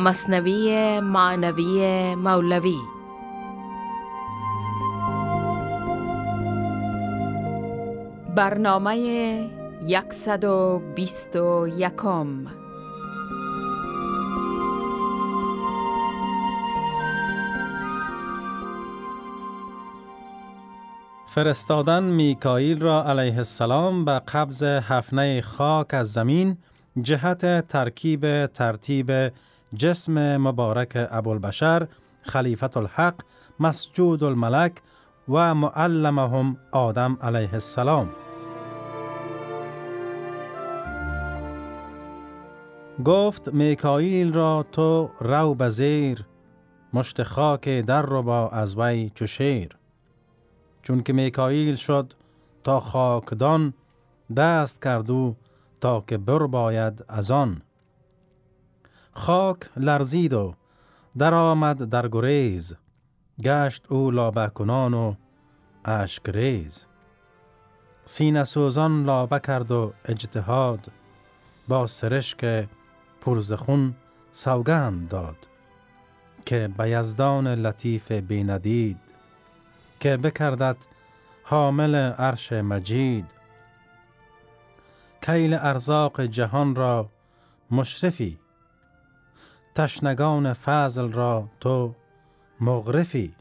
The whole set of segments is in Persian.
مصنوی معنوی مولوی. برنامه یکصد و بیست و یکم. فرستادن میکائیل را علیه السلام به قبض هفنه خاک از زمین جهت ترکیب ترتیب جسم مبارک ابوالبشر خلیفت الحق مسجود الملک و معلمهم آدم علیه السلام. گفت میکائیل را تو رو بزیر مشت خاک در رو با از وی چو شیر چون که میکائیل شد تا خاکدان دست کردو تا که بر باید از آن. خاک لرزید و در آمد در گریز. گشت او لابه کنان و اشک ریز. سینه سوزان لابه کرد و اجتهاد با سرشک پرزخون سوگند داد که به یزدان لطیف بیندید که بکردد حامل عرش مجید. کیل ارزاق جهان را مشرفی تشنگان فضل را تو مغرفی.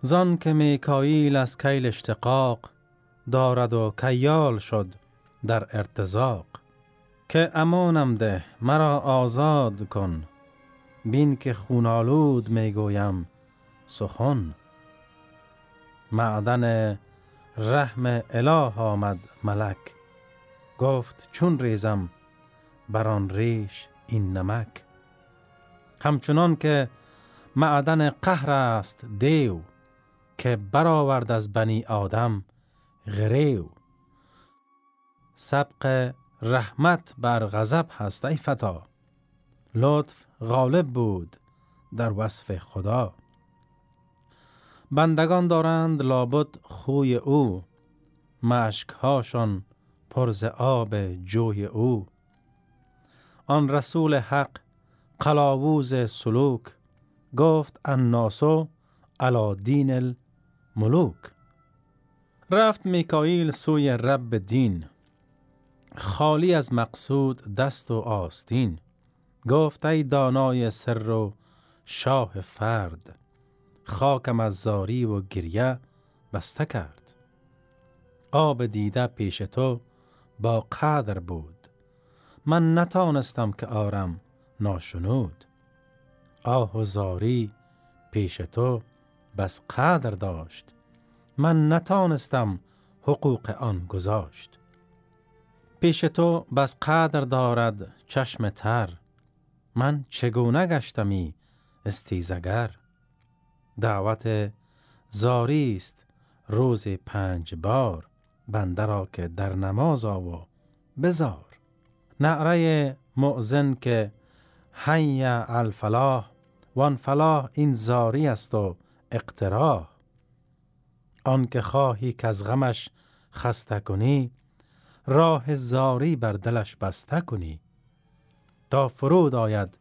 زان که میکاییل از کیل اشتقاق دارد و کیال شد در ارتزاق. که امانم ده مرا آزاد کن. بین که خونالود می‌گویم سخن. معدن رحم اله آمد ملک. گفت چون ریزم بر آن ریش این نمک. همچنان که معدن قهر است دیو که برآورد از بنی آدم غریو. سبق رحمت بر غضب هست ای فتا. لطف غالب بود در وصف خدا. بندگان دارند لابد خوی او مشکهاشان پرز آب جوی او. آن رسول حق قلاووز سلوک گفت الناسو علا دین الملوک. رفت میکائیل سوی رب دین خالی از مقصود دست و آستین. گفت ای دانای سر و شاه فرد خاکم از زاری و گریه بسته کرد. آب دیده پیش تو با قدر بود. من نتانستم که آرم ناشنود. آه و زاری پیش تو بس قدر داشت. من نتانستم حقوق آن گذاشت. پیش تو بس قدر دارد چشم تر. من چگونه گشتمی استیزگر؟ دعوت زاری است روز پنج بار. بنده را که در نماز آو بزار. نعره معزن که حی الفلاح وان فلاح این زاری است و اقتراح. آن که خواهی که از غمش خسته کنی راه زاری بر دلش بسته کنی. تا فرود آید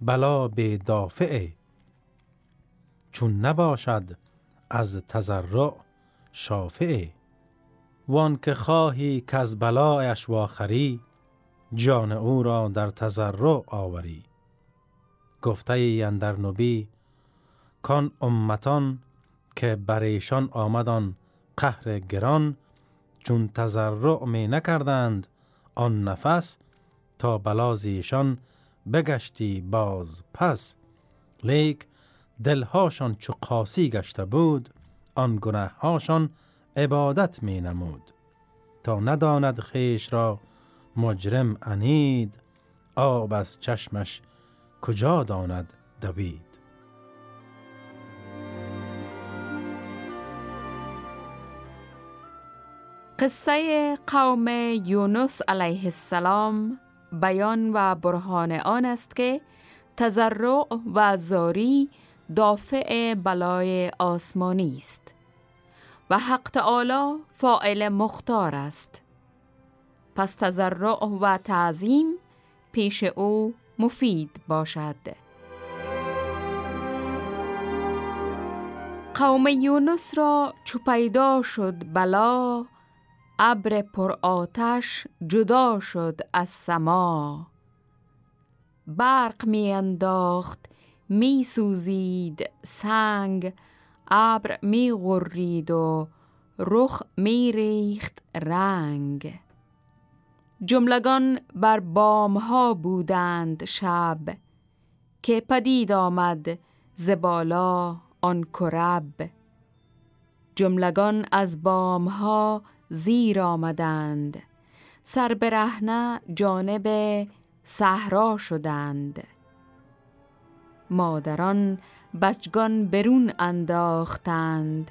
بلا به دافعه چون نباشد از تزرع شافعه وان که خواهی که از بلایش واخری جان او را در تزرع آوری. گفته اندر نبی کان امتان که بریشان آمدان قهر گران چون تزرع می نکردند آن نفس تا بلازیشان بگشتی باز پس. لیک دلهاشان چو قاسی گشته بود آن گناههاشان عبادت می نمود. تا نداند خیش را مجرم انید آب از چشمش کجا داند دوید؟ قصه قوم یونس علیه السلام بیان و برهان آن است که تزرع و زاری دافع بلای آسمانی است و حق تعالی فائل مختار است. پس تزرع و تعظیم پیش او مفید باشد. قوم یونس را چو پیدا شد بلا ابر پر آتش جدا شد از سما. برق می انداخت می سوزید سنگ ابر می غرید و رخ می ریخت رنگ. جملگان بر بام ها بودند شب که پدید آمد زبالا آن کرب. جملگان از بام ها زیر آمدند سر برهنه جانب صحرا شدند. مادران بچگان برون انداختند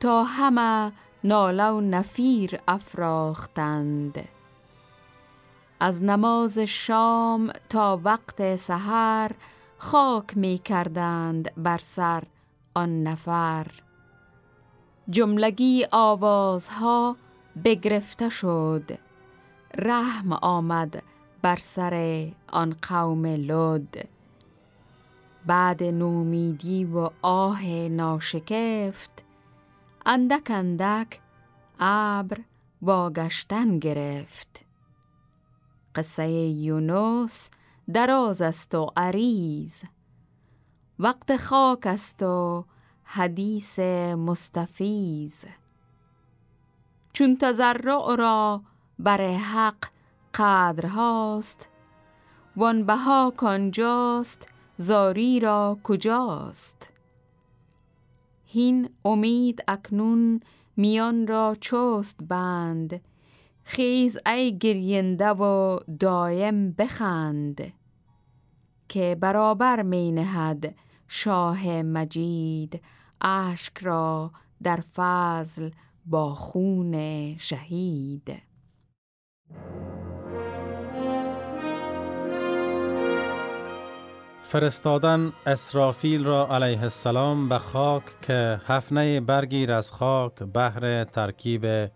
تا همه ناله و نفیر افراختند. از نماز شام تا وقت سحر خاک می کردند بر سر آن نفر. جملگی آوازها بگرفته شد. رحم آمد بر سر آن قوم لد. بعد نومیدی و آه ناشکفت اندک اندک ابر واگشتن گرفت. قصه یونس دراز است و عریض. وقت خاک است و حدیث مستفیز چون تزرع را بر حق قدر هاست وان بها کانجاست زاری را کجاست؟ هین امید اکنون میان را چست بند خیز ای گرینده و دایم بخند که برابر می نهد شاه مجید اشک را در فضل با خون شهید. فرستادن اسرافیل را علیه السلام به خاک که هفنه برگیر از خاک بهر ترکیب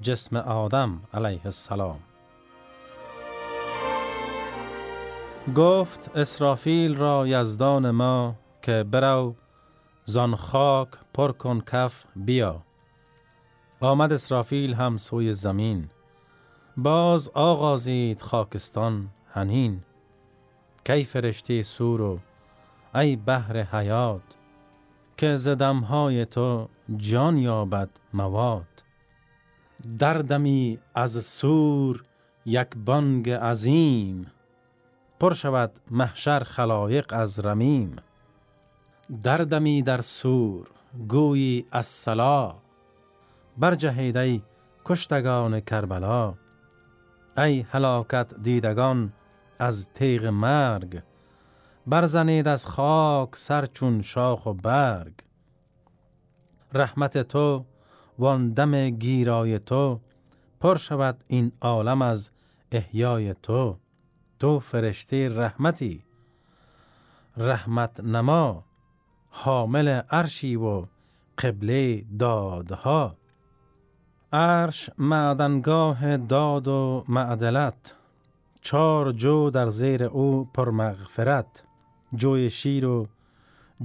جسم آدم علیه السلام. گفت اسرافیل را یزدان ما که برو زان خاک پر کن کف بیا. آمد اسرافیل هم سوی زمین. باز آغازید خاکستان هنین. کی فرشته سور و ای بحر حیات که زدمهای تو جان یابد مواد. دردمی از سور یک بانگ عظیم. پر شود محشر خلایق از رمیم. دردمی در سور گویی از سلا برجهید ای کشتگان کربلا. ای هلاکت دیدگان از تیغ مرگ. برزنید از خاک سر چون شاخ و برگ. رحمت تو وان دم گیرای تو پر شود این عالم از احیای تو. تو فرشته رحمتی رحمت نما حامل عرشی و قبله دادها. عرش معدنگاه داد و معدلت چار جو در زیر او پر مغفرت. جوی شیر و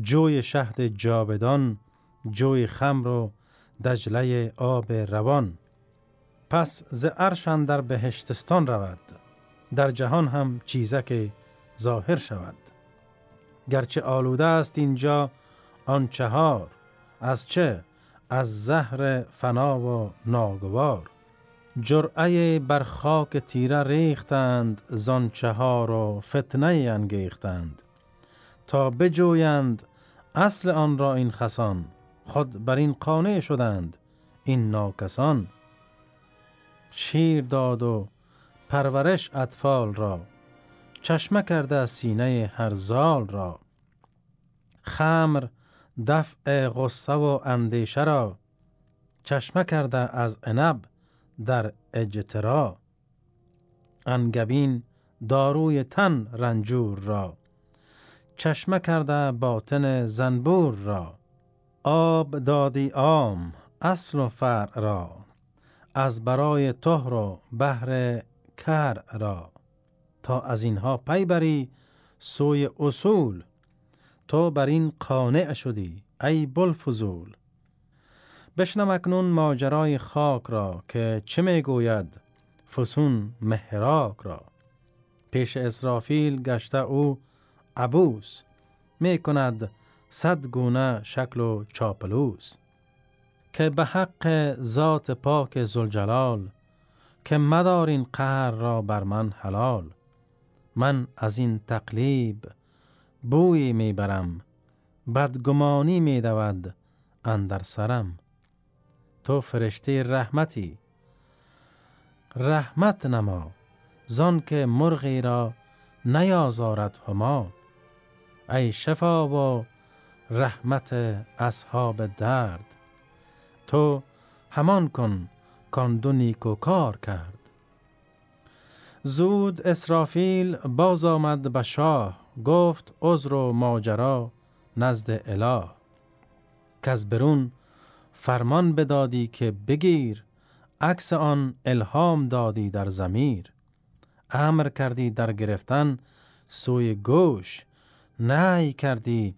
جوی شهد جابدان جوی خمر و دجله آب روان. پس ز عرشان در بهشتستان رود. در جهان هم چیزک ظاهر شود. گرچه آلوده است اینجا آن چهار. از چه؟ از زهر فنا و ناگوار. جرعه بر خاک تیره ریختند زان چهار و فتنه انگیختند. تا بجویند اصل آن را این خسان. خود بر این قانع شدند. این ناکسان شیر داد و پرورش اطفال را چشمه کرده سینه هر زال را. خمر دفع غصه و اندیشه را چشمه کرده از عنب در اجترا. انگبین داروی تن رنجور را چشمه کرده باطن زنبور را. آب دادی آم اصل و فرع را از برای تهر و بهر کر را. تا از اینها پی بری سوی اصول تو بر این قانع شدی ای بلفزول بشنم اکنون ماجرای خاک را که چه می گوید فسون مهراک را. پیش اسرافیل گشته او عبوس می کند صد گونه شکل و چاپلوس که به حق ذات پاک زلجلال که مدار این قهر را بر من حلال. من از این تقلیب بوی می‌برم بدگمانی میدود اندر سرم. تو فرشته رحمتی رحمت نما زان که مرغی را نیازارد هما. ای شفا و رحمت اصحاب درد. تو همان کن کاندو نیکو کار کرد. زود اسرافیل باز آمد به شاه گفت عذر و ماجرا نزد اله. که از برون فرمان بدادی که بگیر عکس آن الهام دادی در زمیر امر کردی در گرفتن سوی گوش نهی کردی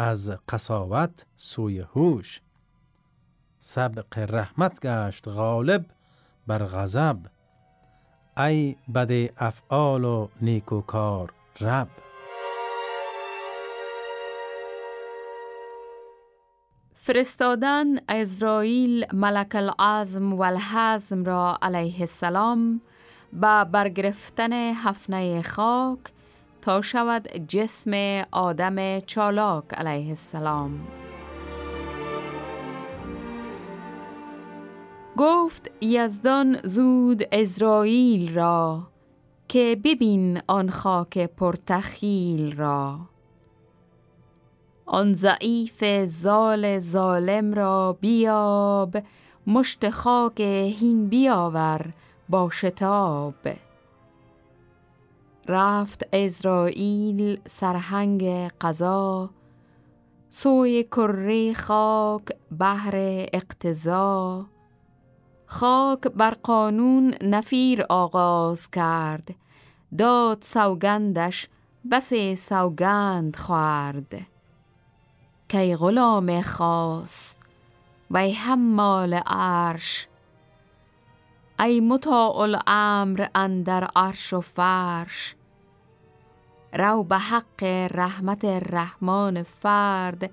از قصاوت سوی هوش. سبق رحمت گشت غالب بر غضب. ای بد افعال و نیکوکار رب. فرستادن ازرائیل ملک العظم و الحزم را علیه السلام با برگرفتن هفنه خاک تا شود جسم آدم چالاک علیه السلام. گفت یزدان زود ازرائیل را که ببین آن خاک پرتخیل را. آن ضعیف زال ظالم را بیاب مشت خاک هین بیاور با شتاب. رفت ازرائیل سرهنگ قضا. سوی کره خاک بهر اقتضا. خاک بر قانون نفیر آغاز کرد. داد سوگندش بس سوگند خوارد. کی غلام خاص وی حمال عرش. ای مطاع الامر اندر عرش و فرش. رو به حق رحمت رحمان فرد.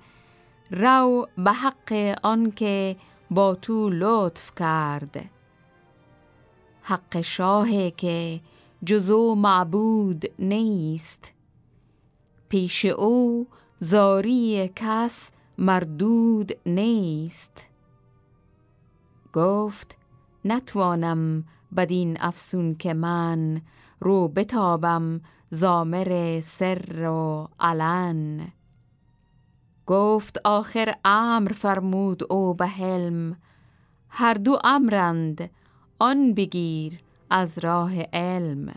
رو به حق آنکه با تو لطف کرد. حق شاه که جزو معبود نیست. پیش او زاری کس مردود نیست. گفت نتوانم بدین افسون که من رو بتابم زامر سر و علن. گفت آخر امر فرمود او به حلم. هر دو امرند آن بگیر از راه علم.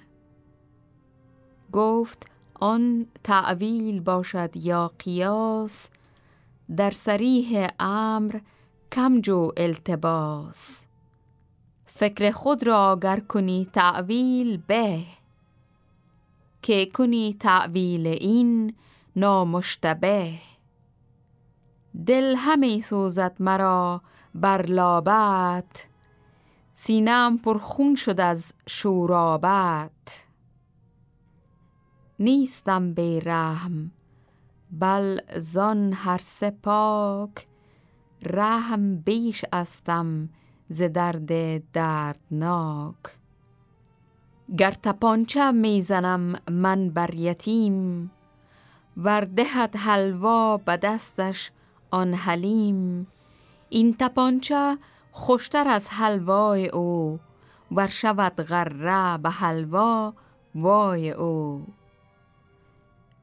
گفت آن تعویل باشد یا قیاس در سریح امر کم جو التباس. فکر خود را اگر کنی تعویل به. که کنی تعویل این نامشتبه. دل همی سوزد مرا بر لابت سینم پر خون شد از شورابت. نیستم به رحم بل زان هر سپاک رحم بیش استم ز درد دردناک. گر تپانچه می‌زنم من بر یتیم ور دهد حلوا به دستش آن حلیم. این تپانچه خوشتر از حلوای او ور شود غره به حلوا وای او.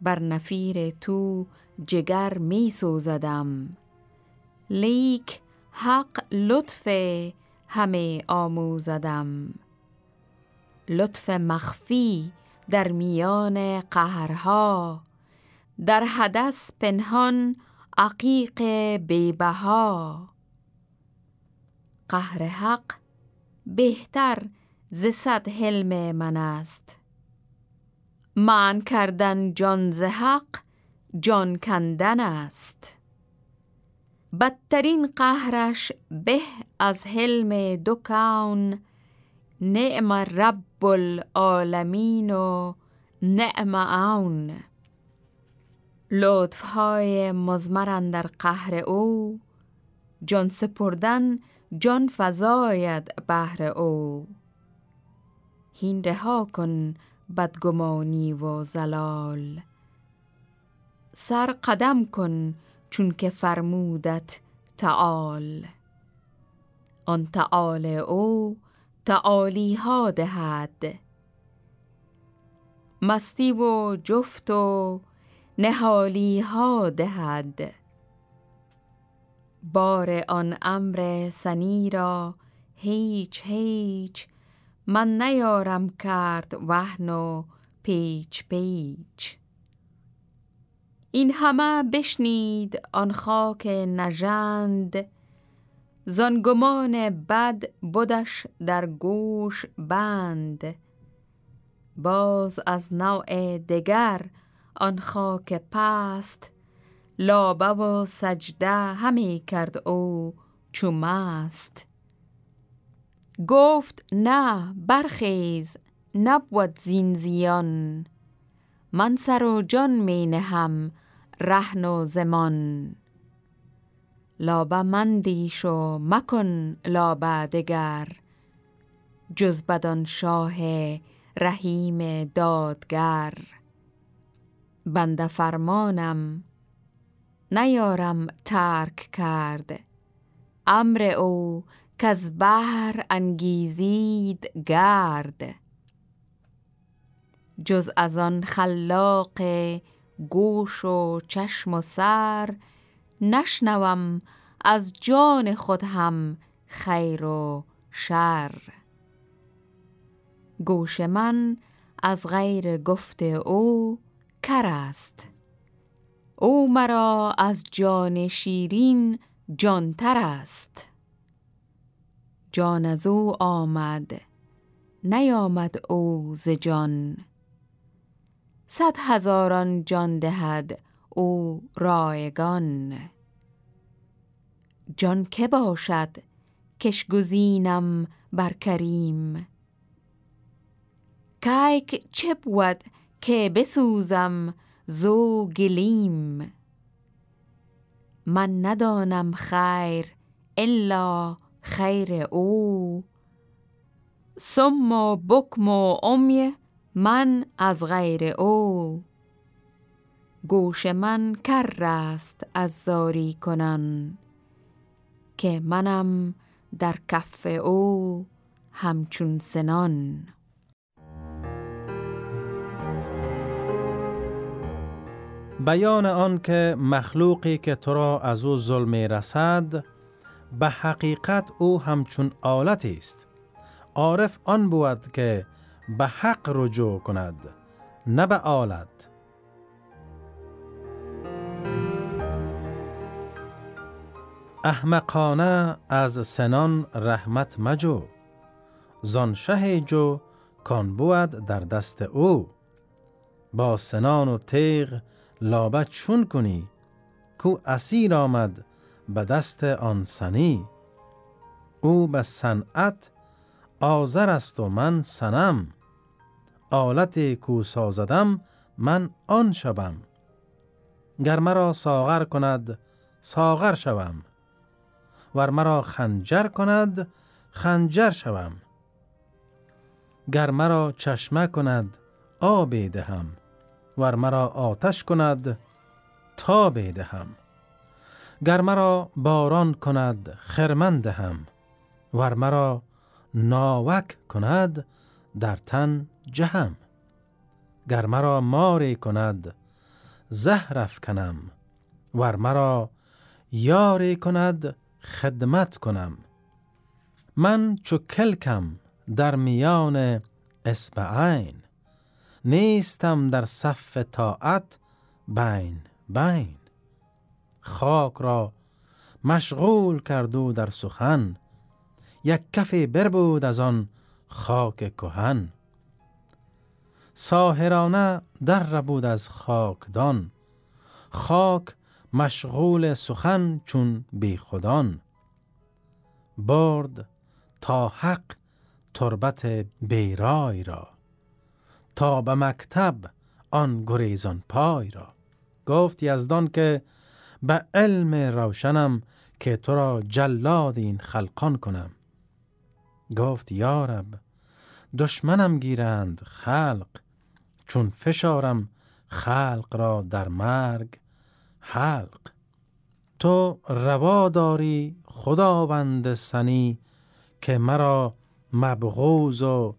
بر نفیر تو جگر می سوزدم. لیک حق لطف همه آموزدم. لطف مخفی در میان قهرها. در حدث پنهان عقیق بیبها. قهر حق بهتر ز صد حلم من است. من کردن جان ز حق جان کندن است. بدترین قهرش به از حلم دو کون نعم رب العالمین و نعم عون لطف های مزمرن در قهر او جان سپردن جان فزاید بهر او. هین رها کن بدگمانی و زلال. سر قدم کن چون که فرمودت تعال. آن تعال او تعالی ها دهد. مستی و جفت و نهالی ها دهد. بار آن امر سنی را هیچ هیچ من نیارم کرد وحن و پیچ پیچ. این همه بشنید آن خاک نژند زانگمان بد بودش در گوش بند. باز از نوع دگر آن خاک پست لابه و سجده همی کرد او چومست گفت نه برخیز نبود زین زیان. من سر و جان می نهم رهن و زمان. لابه مندیش و مکن لابه دگر جز بدان شاه رحیم دادگر. بنده فرمانم نیارم ترک کرد. امر او از بحر انگیزید گرد. جز از آن خلاق گوش و چشم و سر نشنوم از جان خود هم خیر و شر. گوش من از غیر گفت او کر است. او مرا از جان شیرین جانتر است. جان از او آمد نیامد او ز جان. صد هزاران جان دهد او رایگان. جان که باشد کش گزینم بر کریم. کایک چه بود که بسوزم زو گلیم من ندانم خیر الا خیر او. سم و بکم و امیه من از غیر او. گوش من کر است از زاری کنن که منم در کف او همچون سنان. بیان آن که مخلوقی که تو را از او ظلم رسد به حقیقت او همچون آلت است. عارف آن بود که به حق رجوع کند نه به آلت. احمقانه از سنان رحمت مجو زان شه جو کان بود در دست او. با سنان و تیغ لابه چون کنی کو اسیر آمد به دست آن سنی. او به صنعت آذر است و من سنم آلت کو سازدم من آن شوم. گر مرا ساغر کند ساغر شوم. ور مرا خنجر کند خنجر شوم. گر مرا چشمه کند آب دهم. ور مرا آتش کند تا دهم. گر مرا باران کند خرمن دهم. ور مرا ناوک کند در تن جهم. گر مرا ماری کند زهر افکنم. ور مرا یاری کند خدمت کنم. من چو کلکم در میان اسبعین نیستم در صف طاعت بین بین. خاک را مشغول کردو در سخن یک کفی بربود از آن خاک کهن. ساهرانه در ربود از خاکدان خاک مشغول سخن چون بی خودان برد تا حق تربت بیرای را. تا به مکتب آن گریزان پای را. گفت یزدان که به علم روشنم که تو را جلاد این خلقان کنم. گفت یارب دشمنم گیرند خلق چون فشارم خلق را در مرگ حلق. تو روا داری خداوند سنی که مرا مبغوز و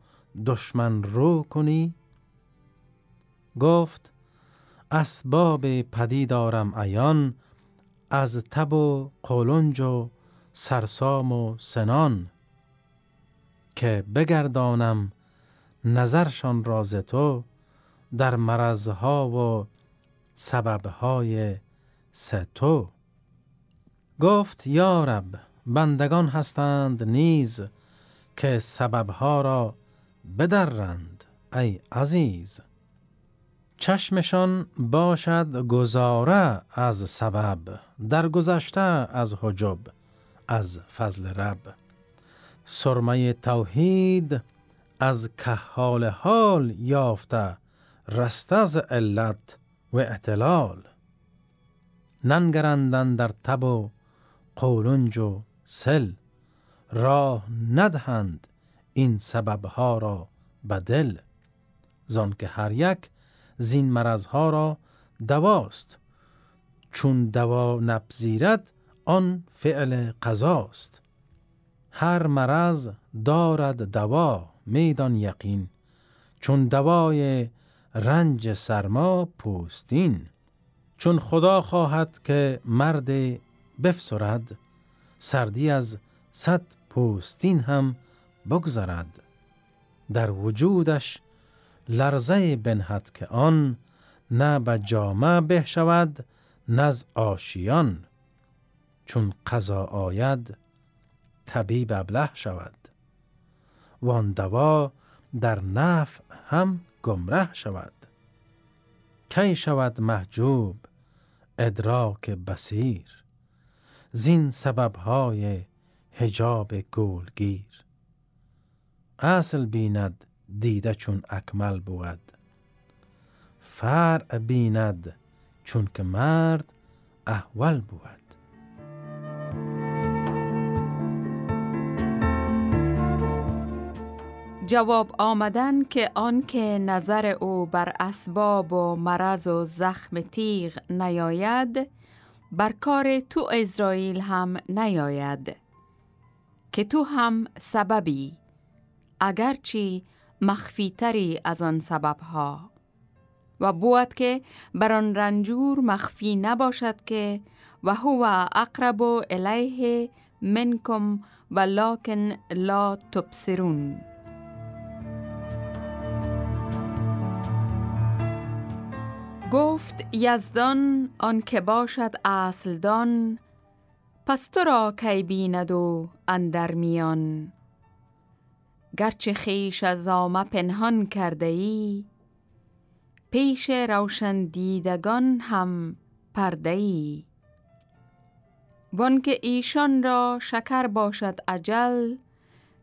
دشمن رو کنی؟ گفت اسباب پدی دارم ایان از تب و قلنج و سرسام و سنان که بگردانم نظرشان راز تو در مرزها و سببهای ستو. گفت یارب بندگان هستند نیز که سببها را بدرند ای عزیز. چشمشان باشد گزاره از سبب در گذشته از حجب از فضل رب. سرمه توحید از کهال حال یافته رسته از علت و اعتلال. ننگرندن در تب و قولنج و سل. راه ندهند این سببها را به دل زان که هر یک زین مرزها را دواست. چون دوا نپذیرد آن فعل قضاست. هر مرض دارد دوا میدان یقین. چون دوای رنج سرما پوستین. چون خدا خواهد که مرد بفسرد سردی از صد پوستین هم بگذرد. در وجودش لرزه بنهد که آن نه به جامه به شود نز آشیان. چون قضا آید طبیب ابله شود. وان دوا در نفع هم گمره شود. کی شود محجوب؟ ادراک بسیر زین سببهای هجاب گولگیر. اصل بیند دیده چون اکمل بود. فرع بیند چون که مرد احول بود. جواب آمدن که آنکه نظر او بر اسباب و مرض و زخم تیغ نیاید بر کار تو اسرائیل هم نیاید که تو هم سببی اگرچی مخفیتری از آن سببها. و بود که بر آن رنجور مخفی نباشد که و هو اقرب الیه منکم ولکن لا تبصرون. گفت یزدان آن که باشد اصلدان پس تو را کی بیند و اندر میان؟ گرچه خیش از آمه پنهان کرده ای پیش روشن دیدگان هم پرده ای. که ایشان را شکر باشد عجل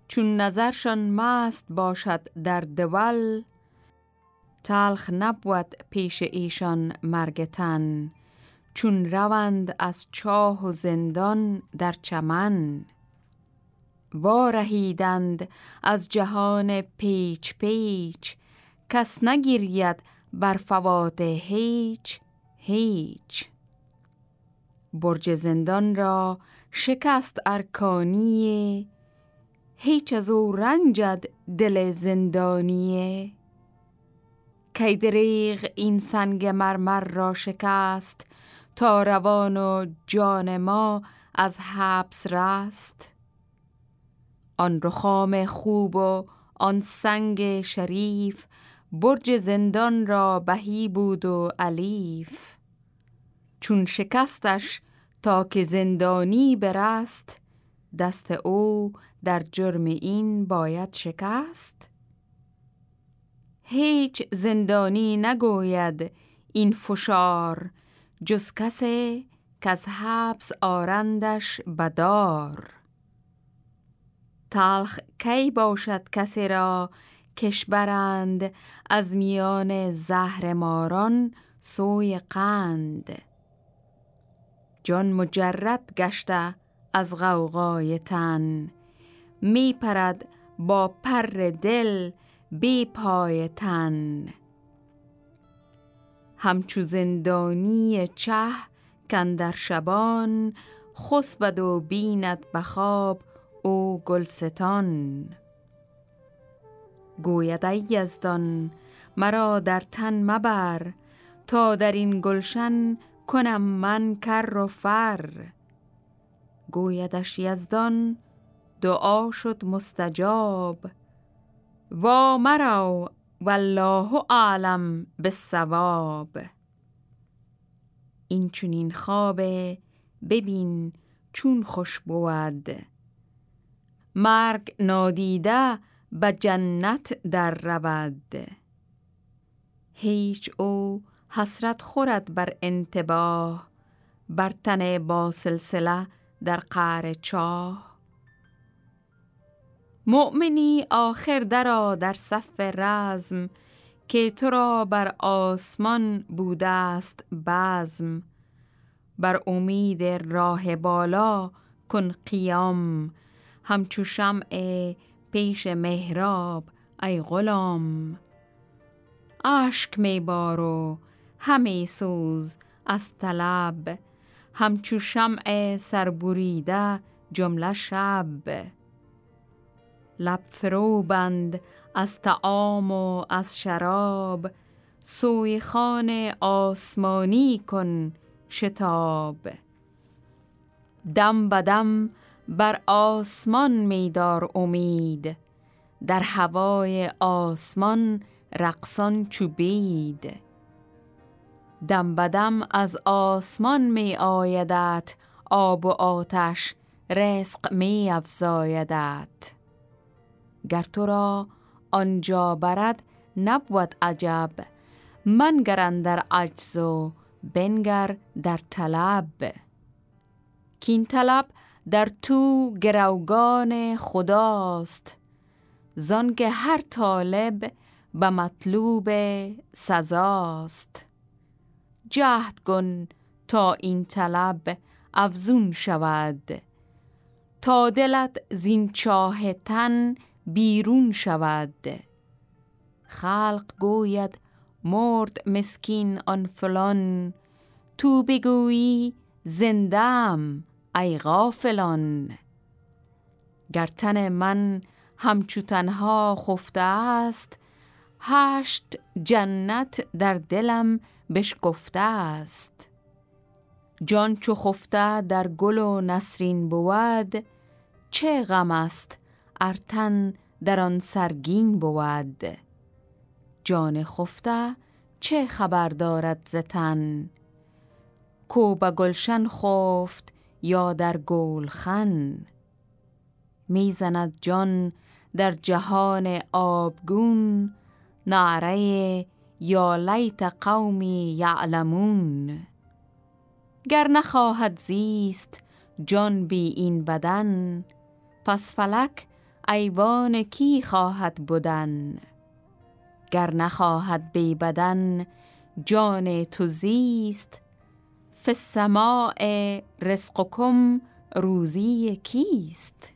چون نظرشان مست باشد در دول تلخ نبود پیش ایشان مرگتن چون روند از چاه و زندان در چمن. وارهیدند از جهان پیچ پیچ کس نگیرید بر فوات هیچ هیچ. برج زندان را شکست ارکانیه هیچ از او رنجد دل زندانیه. کی دریغ این سنگ مرمر را شکست تا روان و جان ما از حبس رست. آن رخام خوب و آن سنگ شریف برج زندان را بهی بود و علیف چون شکستش تا که زندانی برست دست او در جرم این باید شکست. هیچ زندانی نگوید این فشار جز کس که از حبس آرندش بدار. تلخ کی باشد کسی را کش برند از میان زهر ماران سوی قند؟ جان مجرد گشته از غوغای تن می پرد با پر دل بی پای تن. همچو زندانی چه کندر شبان خسبد و بیند بخواب او گلستان. گوید ای یزدان مرا در تن مبر تا در این گلشن کنم من کر و فر. گویدش یزدان دعا شد مستجاب. و مرا والله اعلم بالصواب. این چونین خواب ببین چون خوش بود. مرگ نادیده به جنت در رود. هیچ او حسرت خورد بر انتباه بر تن با سلسله در قعر چاه. مؤمنی آخر درا در صف رزم که تو را بر آسمان بوده است بزم. بر امید راه بالا کن قیام همچو شمع پیش مهراب ای غلام. اشک می بارو همی سوز از طلب همچو شمع سربریده جمله شب. لب فرو بند از تعام و از شراب. سوی خان آسمانی کن شتاب. دم بدم بر آسمان میدار امید. در هوای آسمان رقصان چوبید دم بدم از آسمان می آیدت آب و آتش رزق می افزایدت. گر تو را آنجا برد نبود عجب من گرن در عجز و بنگر در طلب. کین طلب در تو گروگان خداست که هر طالب به مطلوب سزاست. جهد کن تا این طلب افزون شود تا دلت زین چاه تن بیرون شود. خلق گوید مرد مسکین آن فلان. تو بگویی زندم ای غافلان. گر تن من همچو تنها خفته است هشت جنت در دلم بشکفته است. جان چو خفته در گل و نسرین بود چه غم است ارتن در آن سرگین بود. جان خفته چه خبر دارد زتن کو به گلشن خفت یا در گولخن می‌زند جان در جهان آبگون نعره یا لیت قومی یعلمون. گر نخواهد زیست جان بی این بدن پس فلک ایوان کی خواهد بودن گر نخواهد بی بدن جان تو زیست. فی السماع رزقکم روزی کیست؟